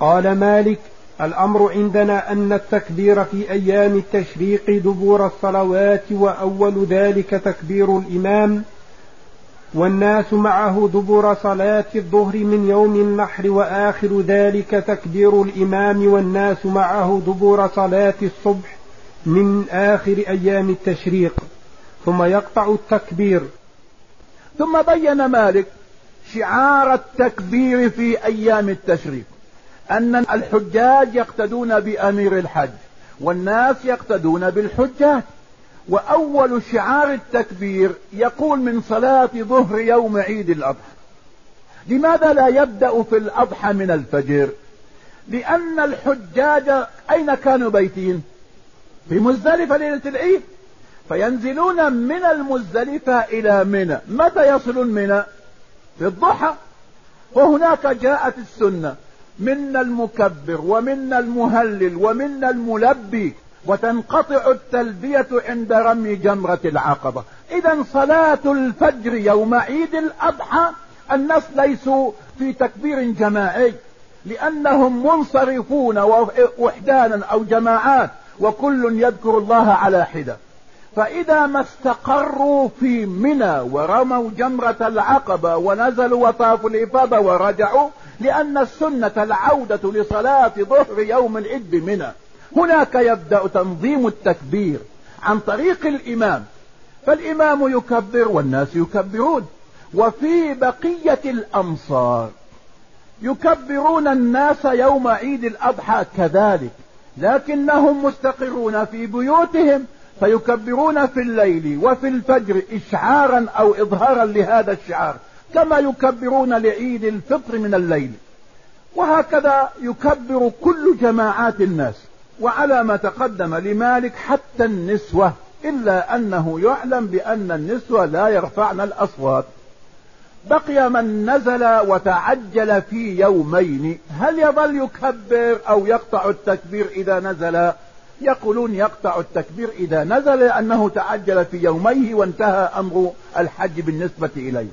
قال مالك الأمر عندنا أن التكبير في أيام التشريق دبور الصلوات وأول ذلك تكبير الإمام والناس معه دبر صلاة الظهر من يوم النحر وآخر ذلك تكبير الإمام والناس معه دبر صلاة الصبح من آخر أيام التشريق. ثم يقطع التكبير. ثم بين مالك شعار التكبير في أيام التشريق. أن الحجاج يقتدون بأمير الحج والناس يقتدون بالحجاج. وأول شعار التكبير يقول من صلاة ظهر يوم عيد الأضحى. لماذا لا يبدأ في الأضحى من الفجر؟ لأن الحجاج أين كانوا بيتين في مزدلفة ليلة العيد. فينزلون من المزدلفة إلى منى. متى يصلون منى؟ في الضحى. وهناك جاءت السنة. منا المكبر ومنا المهلل ومنا الملبي وتنقطع التلبية عند رمي جمرة العقبة. اذا صلاة الفجر يوم عيد الأضحى الناس ليسوا في تكبير جماعي لأنهم منصرفون وحدانا أو جماعات وكل يذكر الله على حدة. فإذا ما استقروا في منى ورموا جمرة العقبة ونزلوا وطافوا الإفاضة ورجعوا لأن السنة العودة لصلاة ظهر يوم العيد بمنى. هناك يبدأ تنظيم التكبير عن طريق الإمام. فالإمام يكبر والناس يكبرون. وفي بقية الأمصار يكبرون الناس يوم عيد الأضحى كذلك. لكنهم مستقرون في بيوتهم فيكبرون في الليل وفي الفجر اشعارا أو اظهارا لهذا الشعار. كما يكبرون لعيد الفطر من الليل. وهكذا يكبر كل جماعات الناس وعلى ما تقدم لمالك حتى النسوة إلا أنه يعلم بأن النسوة لا يرفعن الأصوات. بقي من نزل وتعجل في يومين هل يظل يكبر أو يقطع التكبير إذا نزل؟ يقولون يقطع التكبير إذا نزل لأنه تعجل في يوميه وانتهى أمر الحج بالنسبة إليه.